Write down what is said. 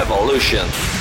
Revolution.